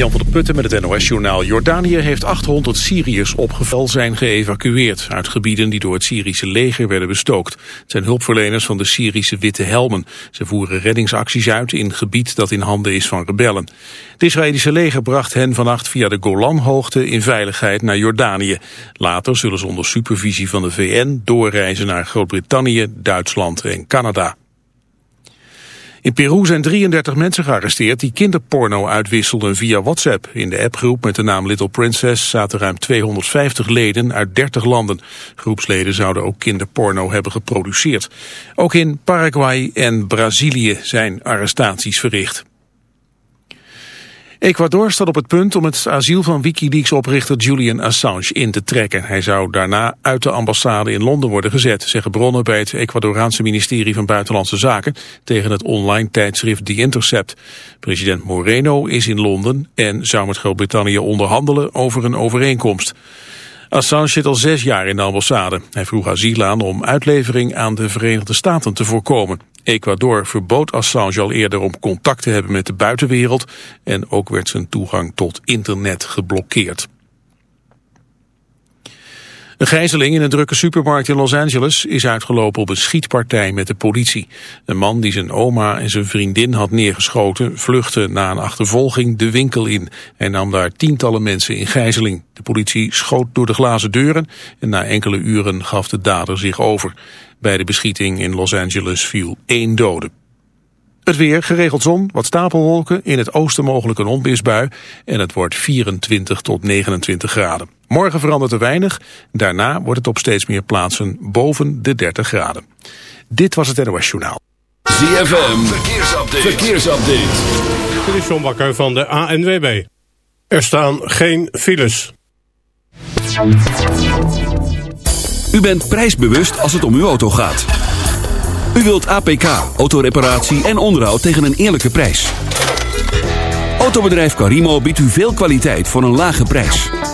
Jan van der Putten met het NOS-journaal. Jordanië heeft 800 Syriërs opgeval zijn geëvacueerd... uit gebieden die door het Syrische leger werden bestookt. Het zijn hulpverleners van de Syrische Witte Helmen. Ze voeren reddingsacties uit in gebied dat in handen is van rebellen. Het Israëlische leger bracht hen vannacht via de Golanhoogte in veiligheid naar Jordanië. Later zullen ze onder supervisie van de VN doorreizen naar Groot-Brittannië, Duitsland en Canada. In Peru zijn 33 mensen gearresteerd die kinderporno uitwisselden via WhatsApp. In de appgroep met de naam Little Princess zaten ruim 250 leden uit 30 landen. Groepsleden zouden ook kinderporno hebben geproduceerd. Ook in Paraguay en Brazilië zijn arrestaties verricht. Ecuador staat op het punt om het asiel van Wikileaks-oprichter Julian Assange in te trekken. Hij zou daarna uit de ambassade in Londen worden gezet, zeggen bronnen bij het Ecuadoraanse ministerie van Buitenlandse Zaken tegen het online tijdschrift The Intercept. President Moreno is in Londen en zou met Groot-Brittannië onderhandelen over een overeenkomst. Assange zit al zes jaar in de ambassade. Hij vroeg asiel aan om uitlevering aan de Verenigde Staten te voorkomen. Ecuador verbood Assange al eerder om contact te hebben met de buitenwereld en ook werd zijn toegang tot internet geblokkeerd. Een gijzeling in een drukke supermarkt in Los Angeles is uitgelopen op een schietpartij met de politie. Een man die zijn oma en zijn vriendin had neergeschoten vluchtte na een achtervolging de winkel in. Hij nam daar tientallen mensen in gijzeling. De politie schoot door de glazen deuren en na enkele uren gaf de dader zich over. Bij de beschieting in Los Angeles viel één dode. Het weer, geregeld zon, wat stapelwolken, in het oosten mogelijk een onweersbui en het wordt 24 tot 29 graden. Morgen verandert er weinig, daarna wordt het op steeds meer plaatsen boven de 30 graden. Dit was het NOS Journaal. ZFM, verkeersupdate. verkeersupdate. Dit is John Bakker van de ANWB. Er staan geen files. U bent prijsbewust als het om uw auto gaat. U wilt APK, autoreparatie en onderhoud tegen een eerlijke prijs. Autobedrijf Carimo biedt u veel kwaliteit voor een lage prijs.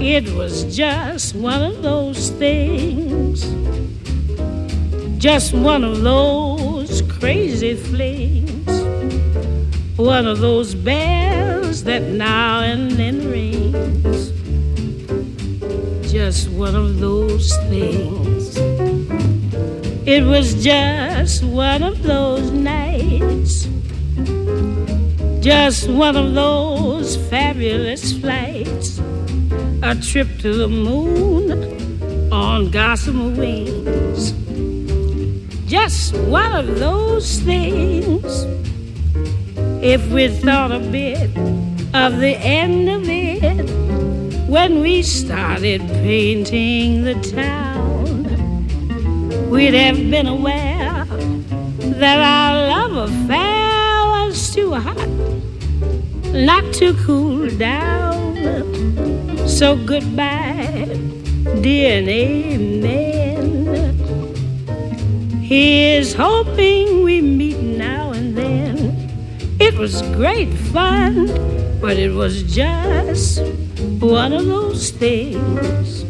It was just one of those things, just one of those crazy flings, one of those bells that now and then rings, just one of those things. It was just one of those nights, just one of those fabulous flights a trip to the moon on gossamer wings. Just one of those things. If we thought a bit of the end of it when we started painting the town, we'd have been aware that our love affair hot not to cool down. So goodbye, dear and amen. Here's hoping we meet now and then. It was great fun, but it was just one of those things.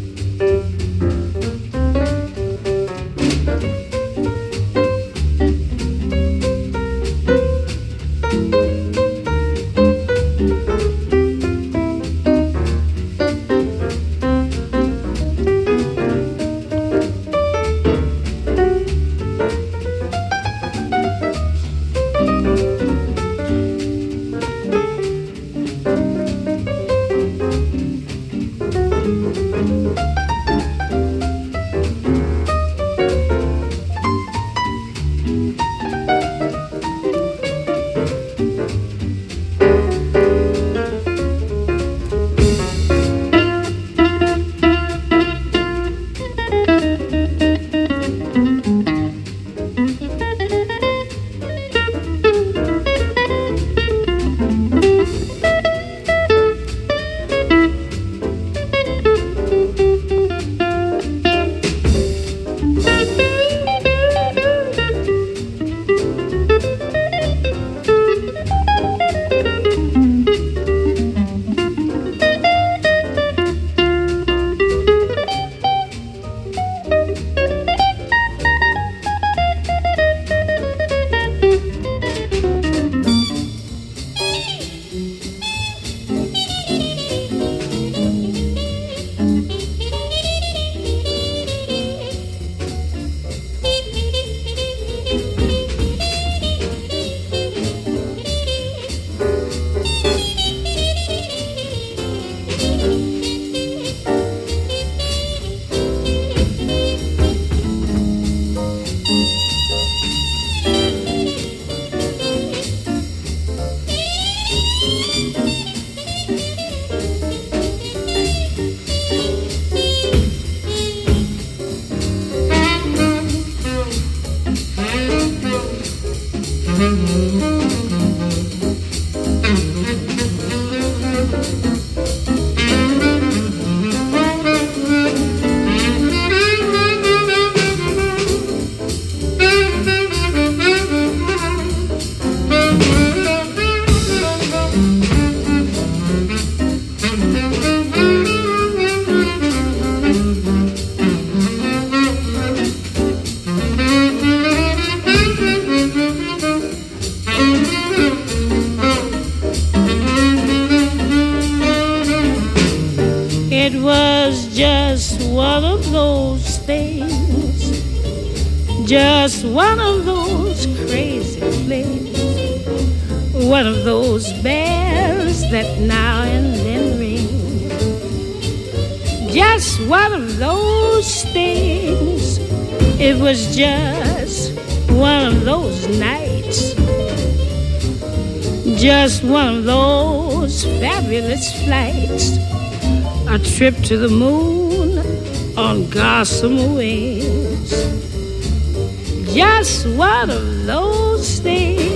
Of those bells that now and then ring. Just one of those things. It was just one of those nights. Just one of those fabulous flights. A trip to the moon on gossamer wings. Just one of those things.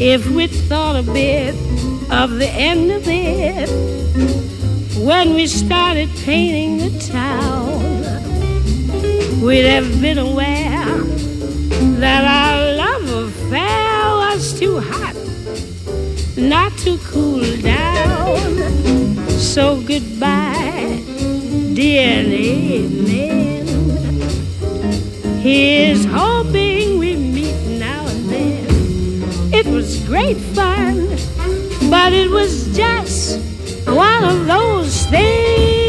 If we thought a bit of the end of it when we started painting the town, we'd have been aware that our love affair was too hot not to cool down. So goodbye, dear amen. Here's hoping but it was just one of those things.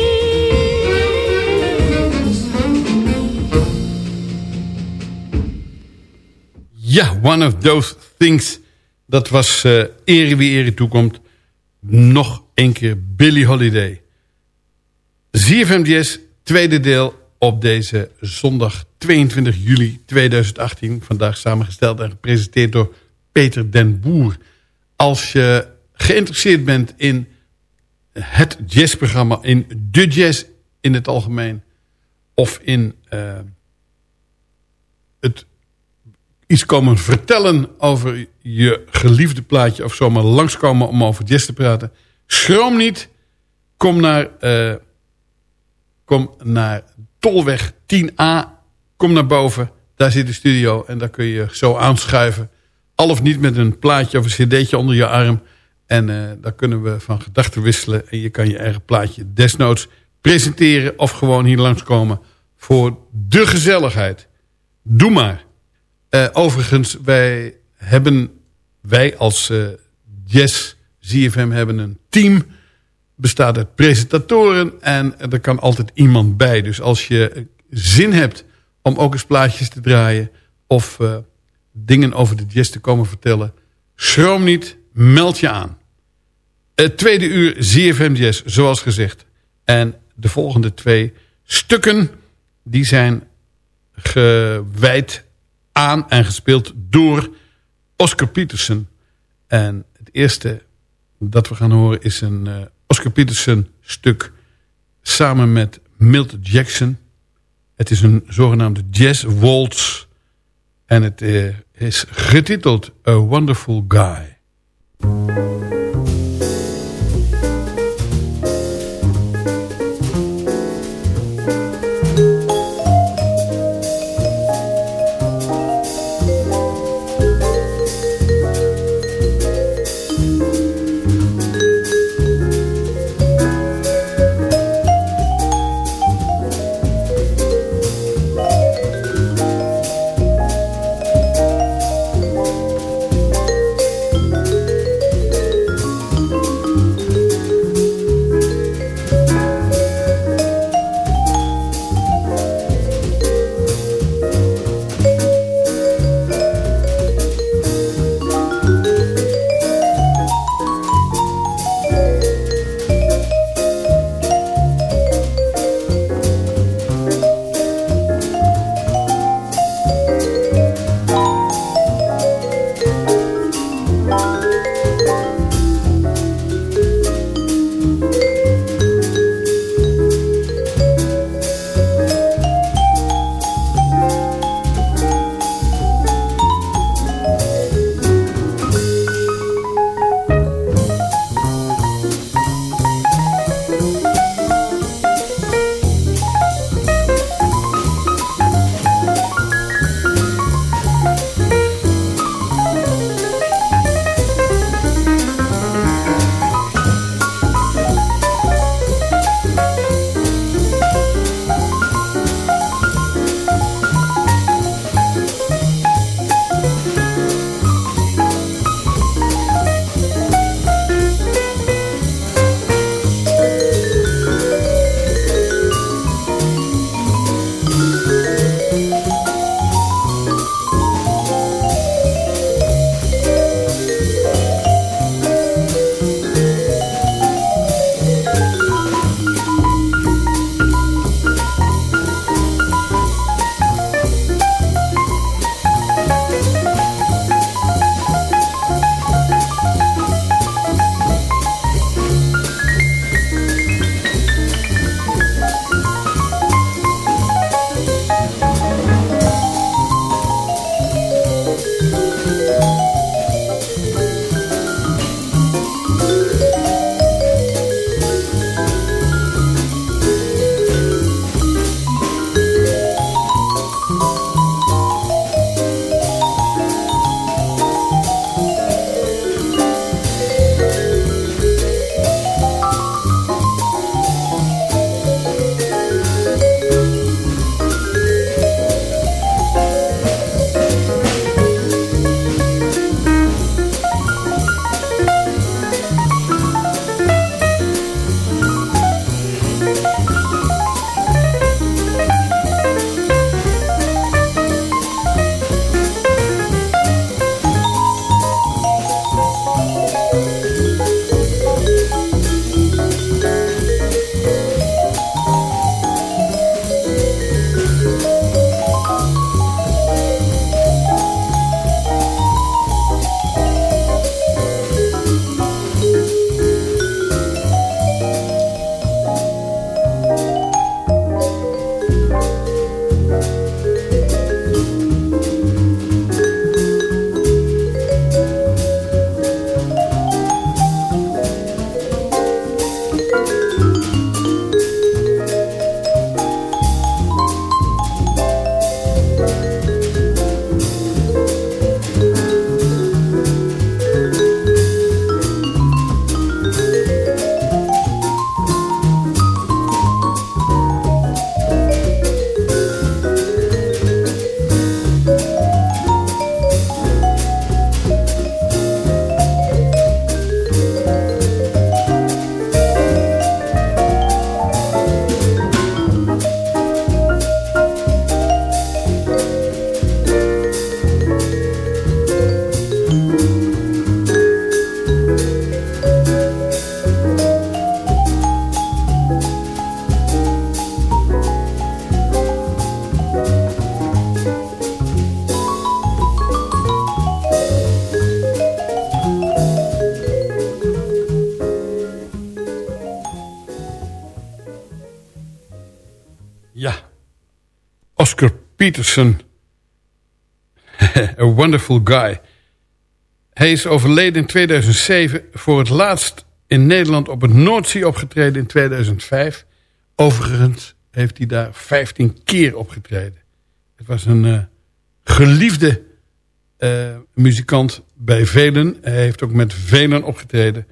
Ja, one of those things. Dat was eh ere wie ere toekomt. Nog een keer Billy Holiday. ZFM Jazz, tweede deel op deze zondag 22 juli 2018. Vandaag samengesteld en gepresenteerd door Peter den Boer. Als je geïnteresseerd bent in het jazzprogramma, in de jazz in het algemeen... of in eh, het iets komen vertellen over je geliefde plaatje... of zomaar langskomen om over jazz te praten... schroom niet, kom naar, eh, kom naar Tolweg 10A, kom naar boven... daar zit de studio en daar kun je zo aanschuiven... al of niet met een plaatje of een cd'tje onder je arm... En uh, daar kunnen we van gedachten wisselen. En je kan je eigen plaatje desnoods presenteren. Of gewoon hier langskomen voor de gezelligheid. Doe maar. Uh, overigens, wij hebben, wij als uh, Jazz ZFM hebben een team. Bestaat uit presentatoren en er kan altijd iemand bij. Dus als je zin hebt om ook eens plaatjes te draaien. Of dingen over de jazz te komen vertellen. Schroom niet, meld je aan. Het tweede uur ZFM Jazz, zoals gezegd. En de volgende twee stukken... die zijn gewijd aan en gespeeld door Oscar Peterson. En het eerste dat we gaan horen is een uh, Oscar Peterson stuk... samen met Milton Jackson. Het is een zogenaamde jazz waltz... En het uh, is getiteld A Wonderful Guy. Peterson. A wonderful guy. Hij is overleden in 2007. Voor het laatst in Nederland op het Noordzee opgetreden in 2005. Overigens heeft hij daar 15 keer opgetreden. Het was een uh, geliefde uh, muzikant bij velen. Hij heeft ook met velen opgetreden.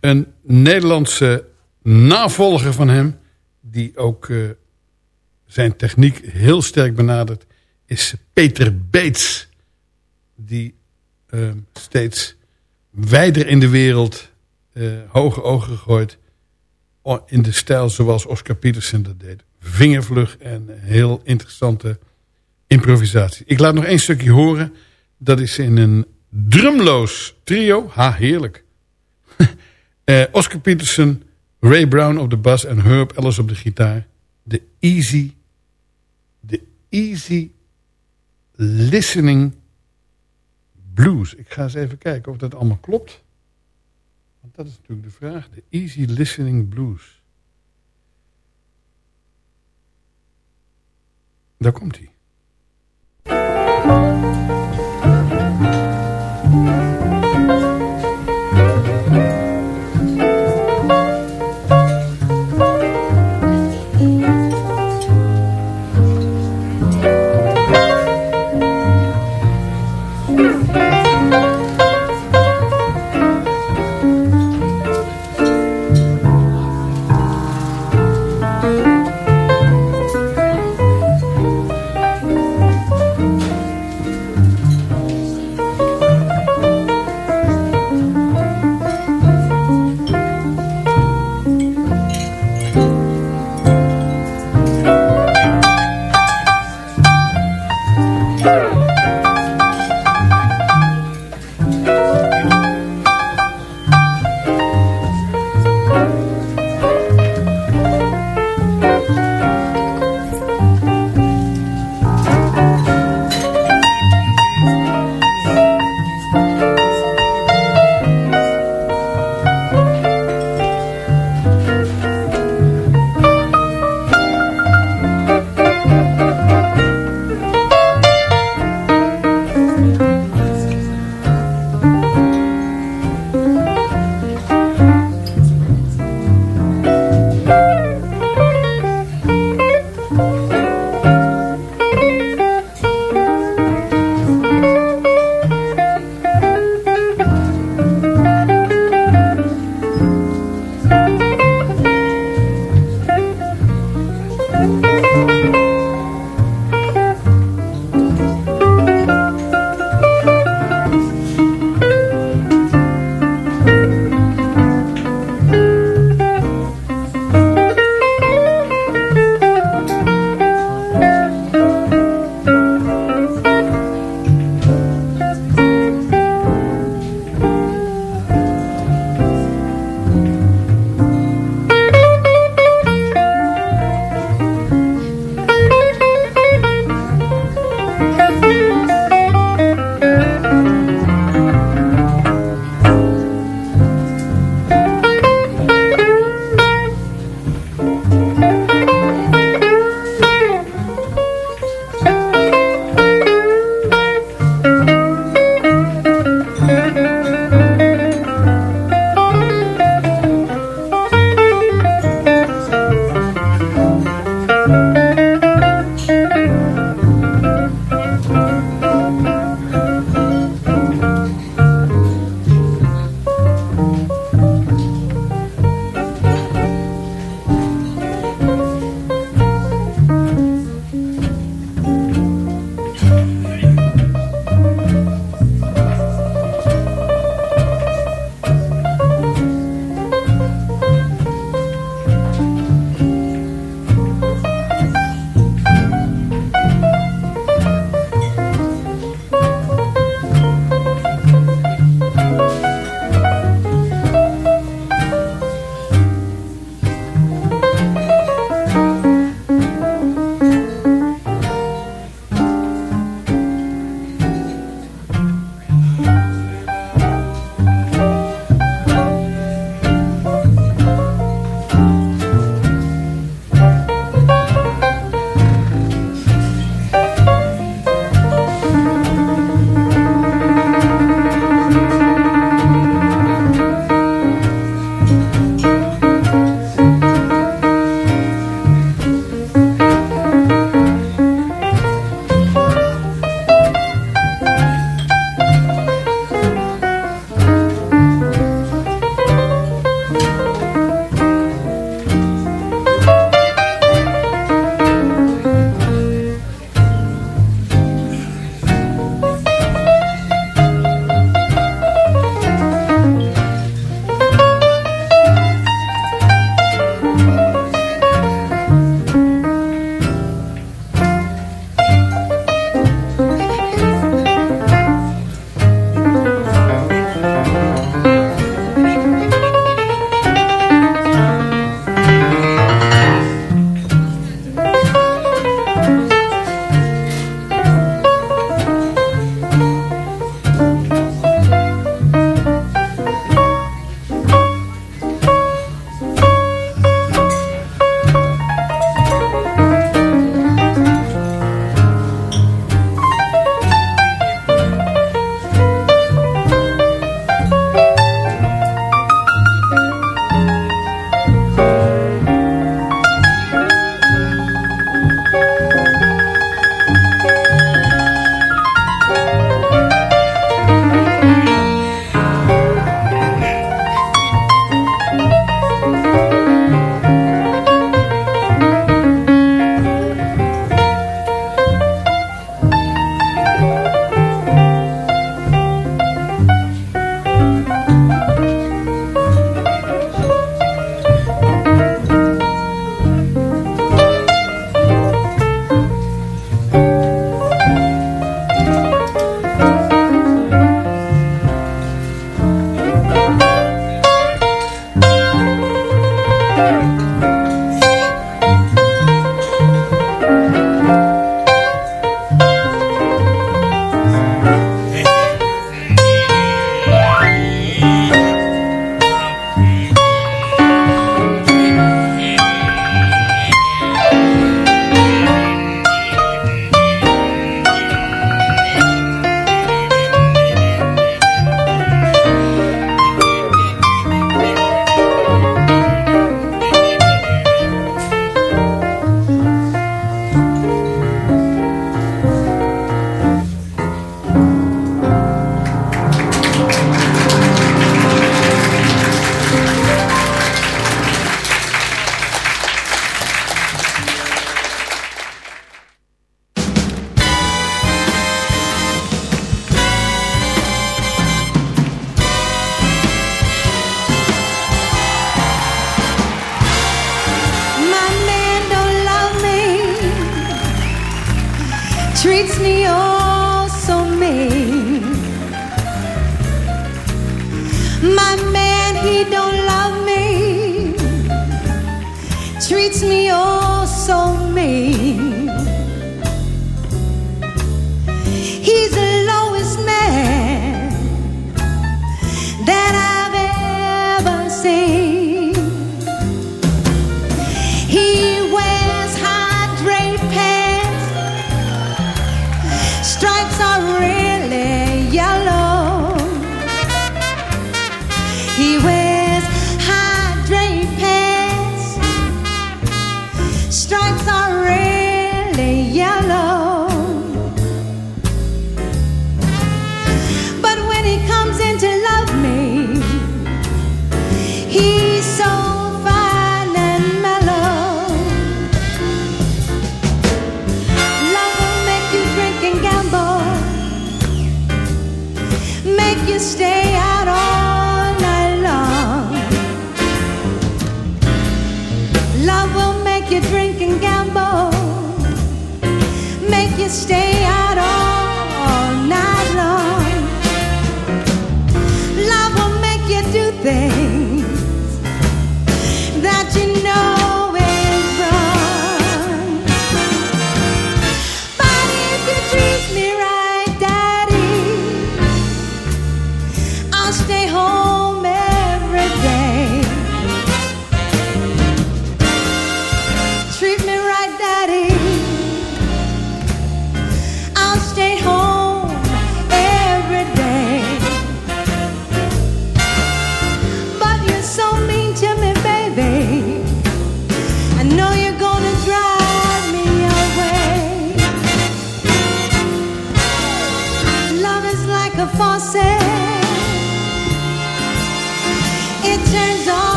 Een Nederlandse navolger van hem... die ook uh, zijn techniek heel sterk benadert... is Peter Beets. Die uh, steeds wijder in de wereld hoge ogen gooit... in de stijl zoals Oscar Peterson dat deed. Vingervlug en heel interessante improvisatie. Ik laat nog één stukje horen... Dat is in een drumloos trio. Ha, heerlijk. uh, Oscar Peterson, Ray Brown op de bas en Herb Ellis op de gitaar. De easy, easy listening blues. Ik ga eens even kijken of dat allemaal klopt. Want dat is natuurlijk de vraag. De easy listening blues. Daar komt hij.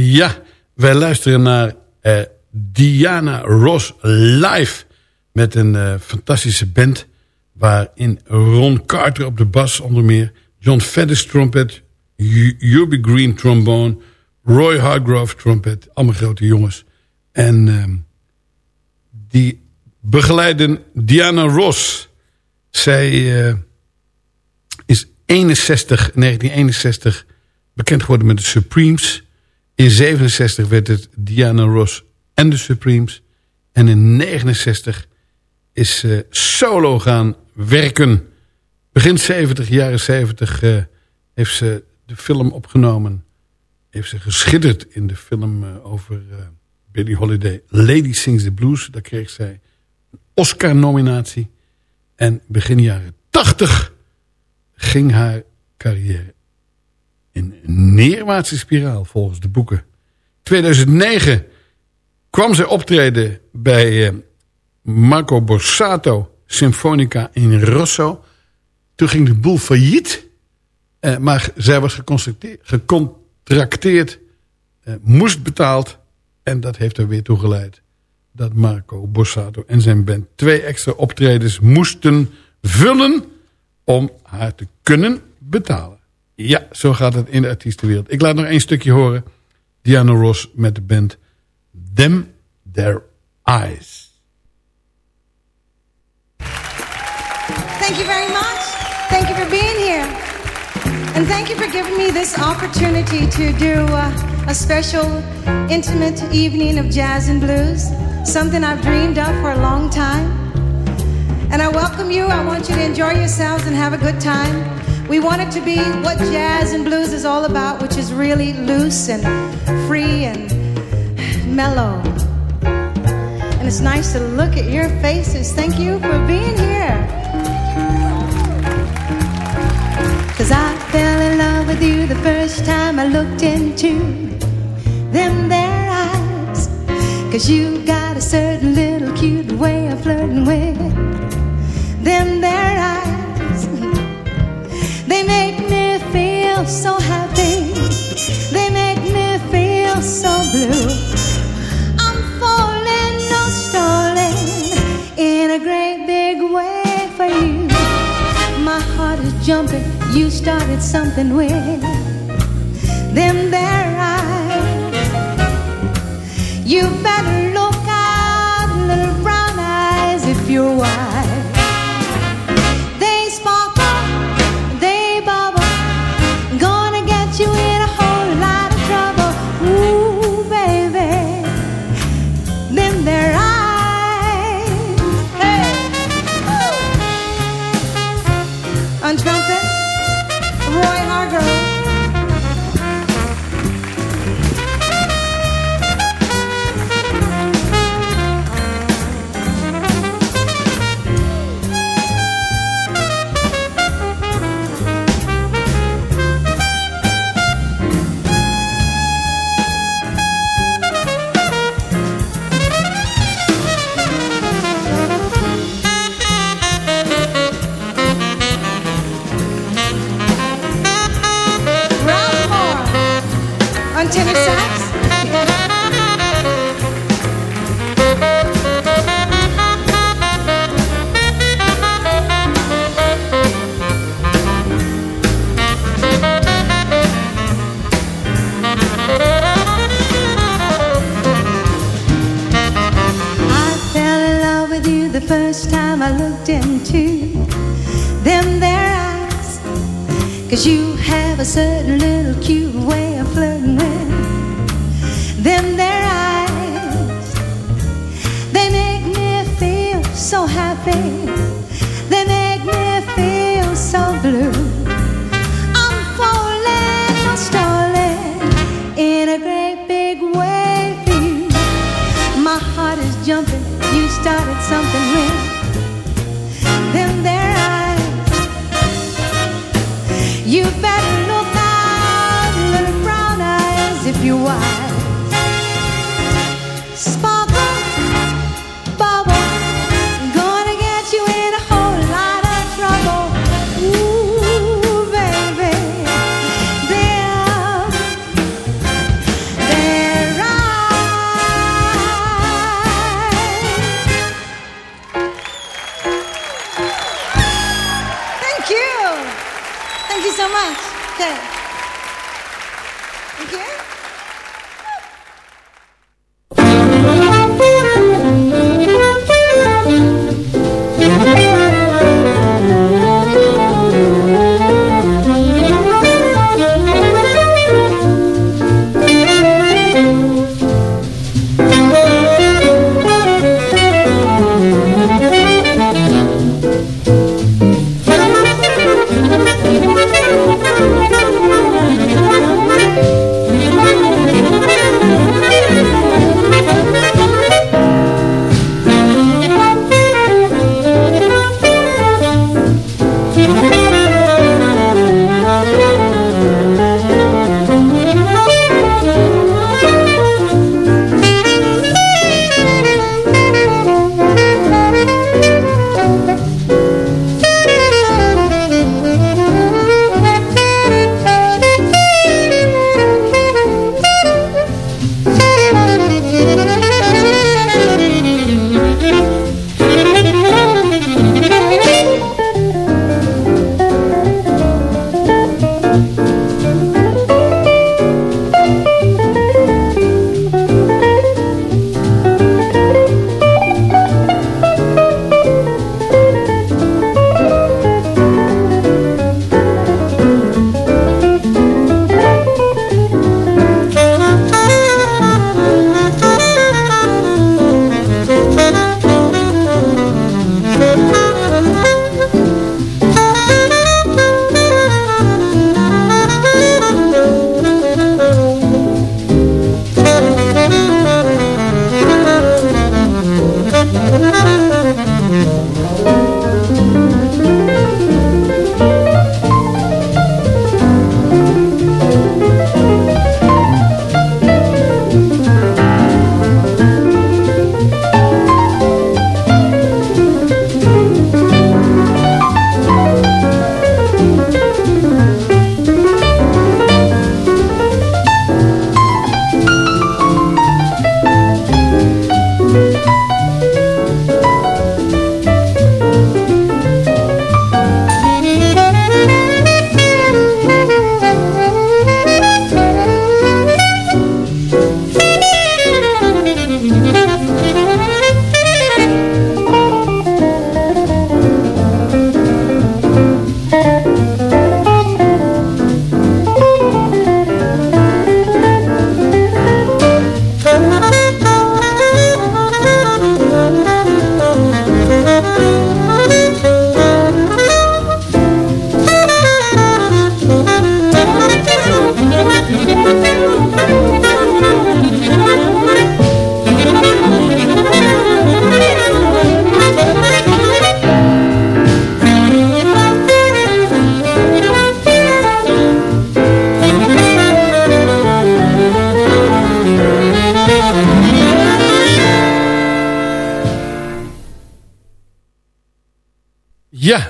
Ja, wij luisteren naar eh, Diana Ross live. Met een eh, fantastische band. Waarin Ron Carter op de bas onder meer. John Faddis trompet. Yubi Green trombone. Roy Hargrove trompet. Allemaal grote jongens. En ehm, die begeleiden Diana Ross. Zij eh, is 61, 1961 bekend geworden met de Supremes. In 67 werd het Diana Ross en de Supremes. En in 69 is ze solo gaan werken. Begin 70, jaren 70 eh, heeft ze de film opgenomen. Heeft ze geschitterd in de film eh, over eh, Billie Holiday. Lady Sings the Blues. Daar kreeg zij een Oscar-nominatie. En begin jaren 80 ging haar carrière een neerwaartse spiraal volgens de boeken. 2009 kwam zij optreden bij eh, Marco Borsato Symfonica in Rosso. Toen ging de boel failliet. Eh, maar zij was gecontracteerd, gecontracteerd eh, moest betaald. En dat heeft er weer toe geleid dat Marco Borsato en zijn band twee extra optredens moesten vullen om haar te kunnen betalen. Ja, zo gaat het in de artiestenwereld. Ik laat nog één stukje horen. Diana Ross met de band Them Their Eyes. Thank you very much. Thank you for being here. And thank you for giving me this opportunity to do uh, a special, intimate evening of jazz and blues. Something I've dreamed of for a long time. And I welcome you. I want you to enjoy yourselves and have a good time. We want it to be what jazz and blues is all about, which is really loose and free and mellow. And it's nice to look at your faces. Thank you for being here. Cause I fell in love with you the first time I looked into them their eyes. Cause you got a certain little cute way of flirting with them their eyes. feel so happy. They make me feel so blue. I'm falling, no stalling, in a great big way for you. My heart is jumping. You started something with them there. I you better.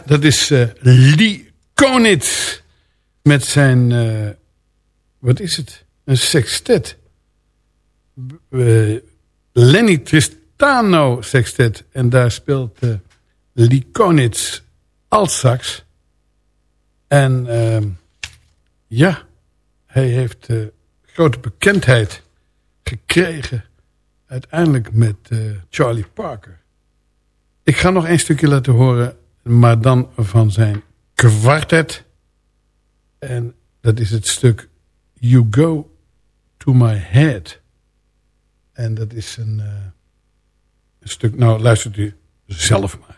Dat is eh Lee Konitz. Met zijn, eh, wat is het? Een sextet. Eh, Lenny Tristano sextet. En daar speelt Lee Konitz altsax. En ehm, ja, hij heeft grote bekendheid gekregen. Uiteindelijk met Charlie Parker. Ik ga nog een stukje laten horen, maar dan van zijn kwartet. En dat is het stuk You Go To My Head. En dat is een, eh, een stuk, nou luistert u zelf maar.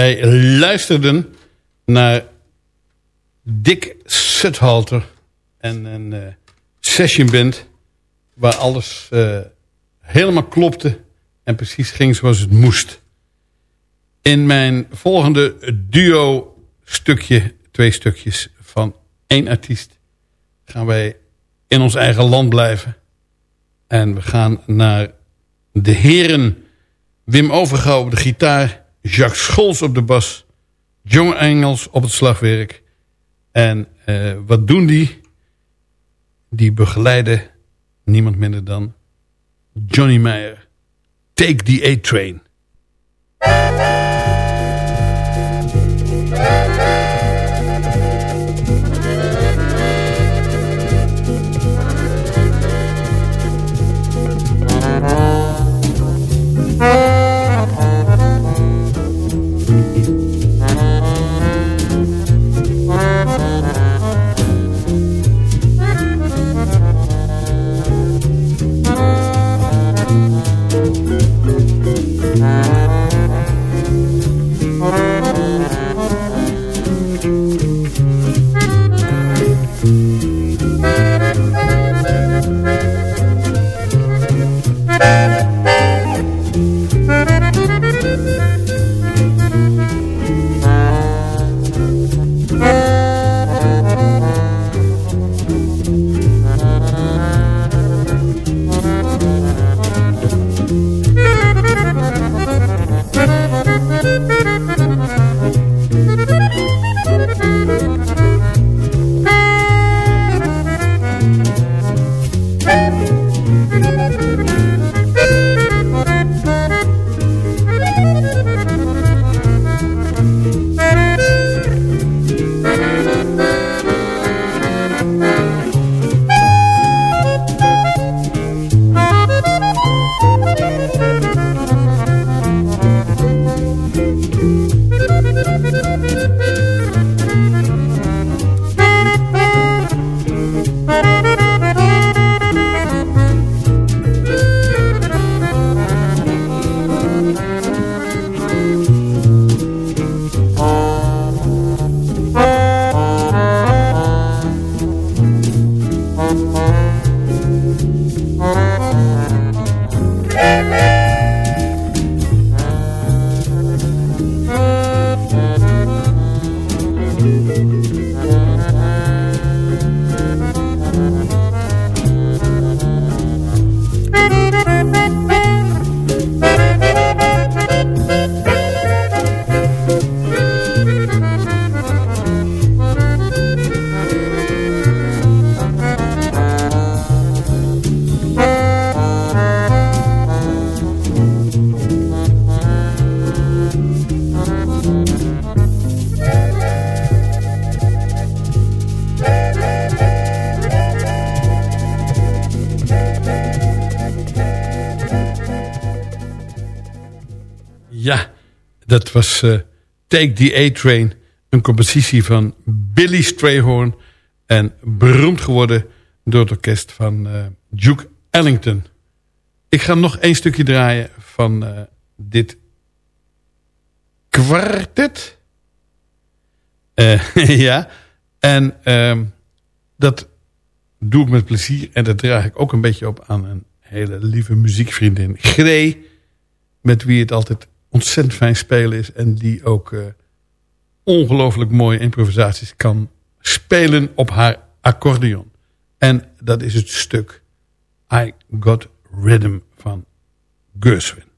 Wij luisterden naar Dick Suthalter en een uh, session band waar alles uh, helemaal klopte en precies ging zoals het moest. In mijn volgende duo stukje, twee stukjes van één artiest, gaan wij in ons eigen land blijven. En we gaan naar de heren Wim Overgouw op de gitaar, Jacques Scholz op de bas, John Engels op het slagwerk. En uh, wat doen die? Die begeleiden niemand minder dan Johnny Meyer. Take the A-Train. Dat was uh, Take the A-Train. Een compositie van Billy Strayhorn. En beroemd geworden door het orkest van uh, Duke Ellington. Ik ga nog één stukje draaien van uh, dit kwartet. ja, en uh, dat doe ik met plezier. En dat draag ik ook een beetje op aan een hele lieve muziekvriendin. Gree, met wie het altijd ontzettend fijn spelen is. En die ook uh, ongelooflijk mooie improvisaties kan spelen op haar accordeon. En dat is het stuk I Got Rhythm van Gershwin.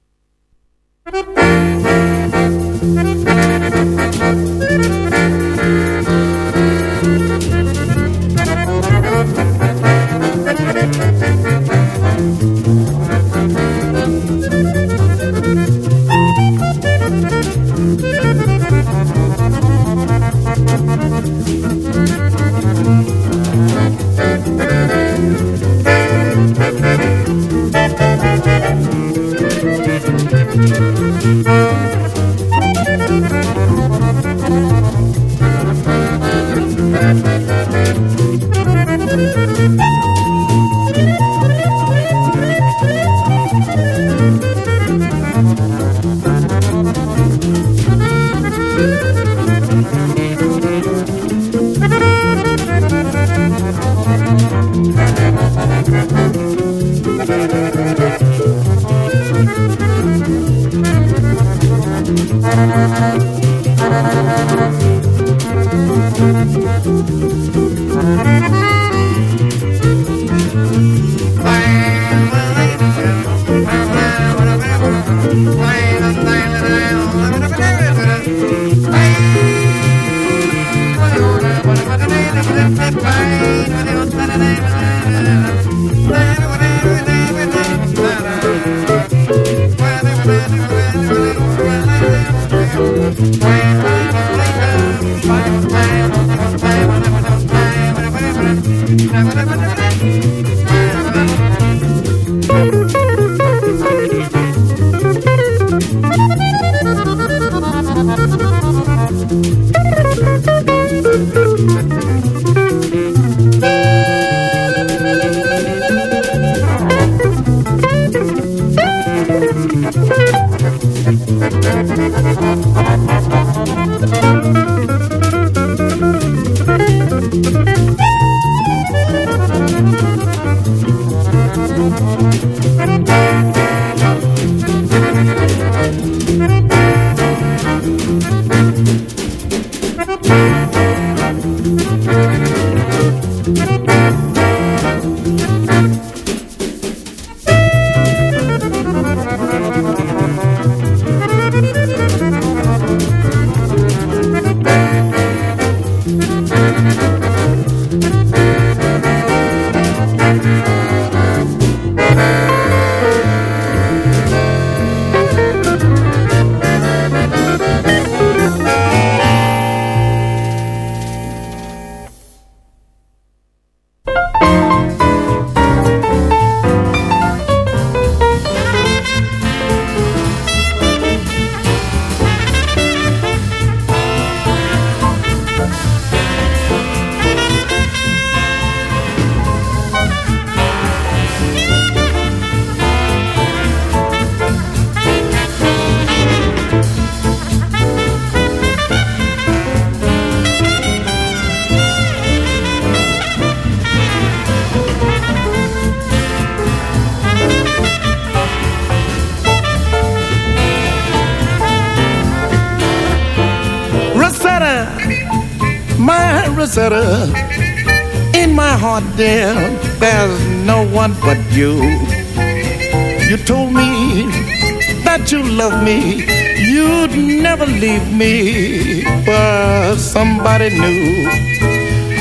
You'd never leave me, but somebody new.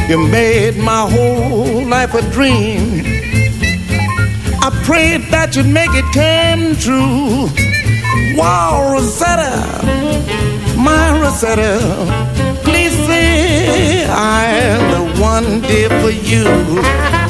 You made my whole life a dream. I prayed that you'd make it come true. Wow, Rosetta, my Rosetta, please say I'm the one dear for you.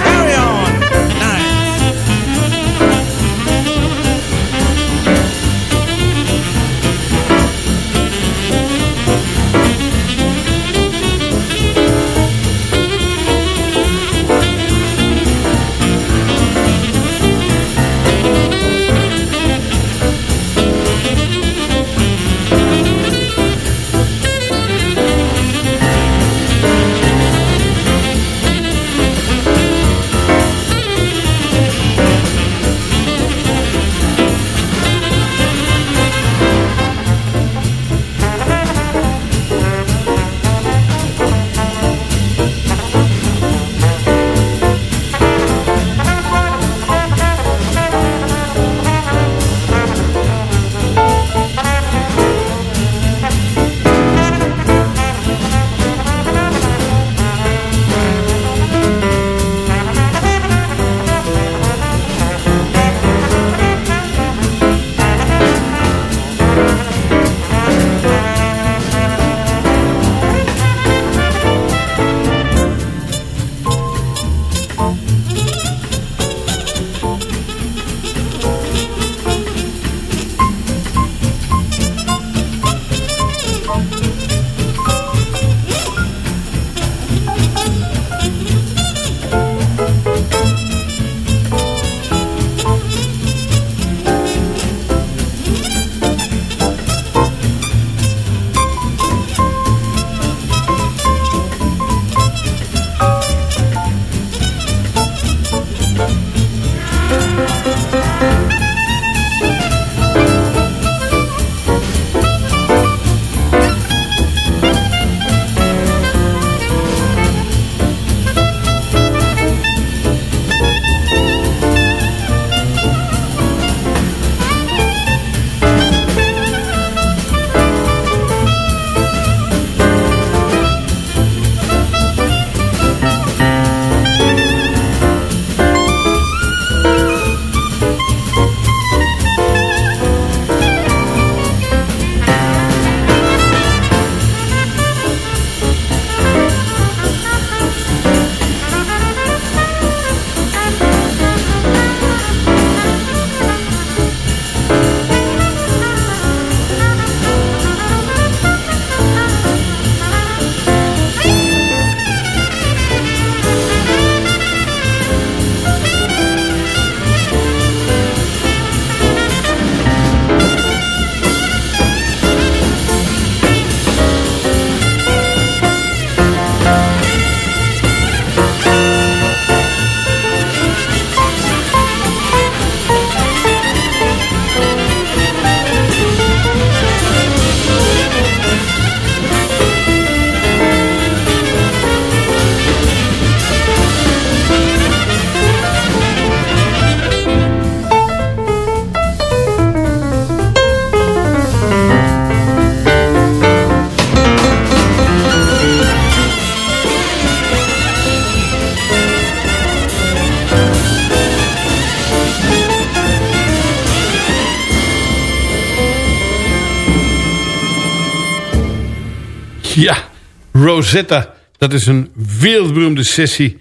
Ja, Rosetta. Dat is een wereldberoemde sessie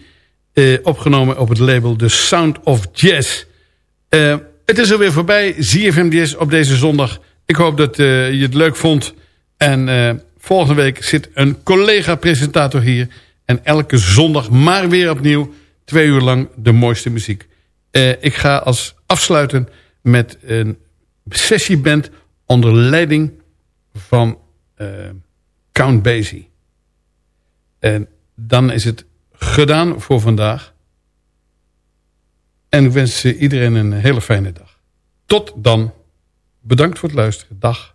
eh, opgenomen op het label The Sound of Jazz. Eh, het is alweer voorbij, ZFM Jazz op deze zondag. Ik hoop dat eh, je het leuk vond. En eh, volgende week zit een collega-presentator hier. En elke zondag maar weer opnieuw twee uur lang de mooiste muziek. Eh, ik ga als afsluiten met een sessieband onder leiding van eh, Count Basie. En dan is het gedaan voor vandaag. En ik wens iedereen een hele fijne dag. Tot dan. Bedankt voor het luisteren. Dag.